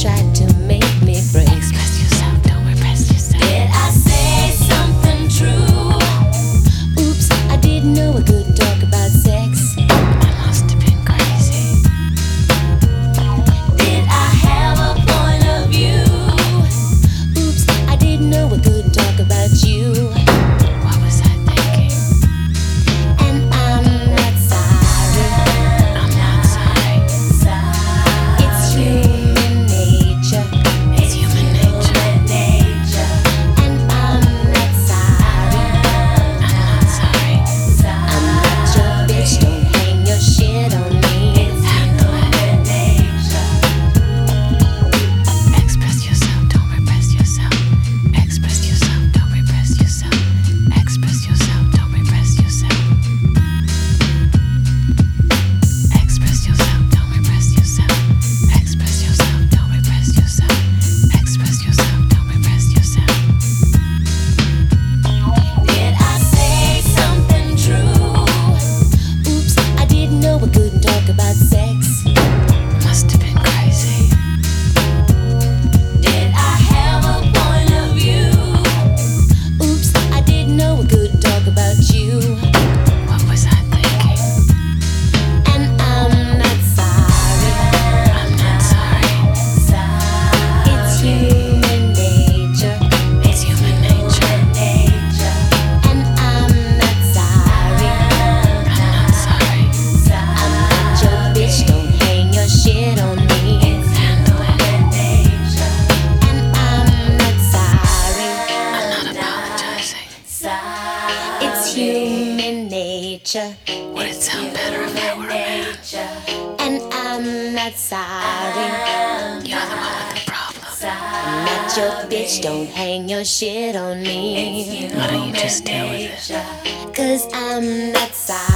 tried to make me break. Express yourself, don't repress yourself. Did I say something true? Oops, I didn't know a good dog. human nature. Would it sound better if I were a man? And I'm not sorry. I'm You're the one with the problem. Not your bitch, don't hang your shit on me. Why don't you just deal with it? Cause I'm not sorry.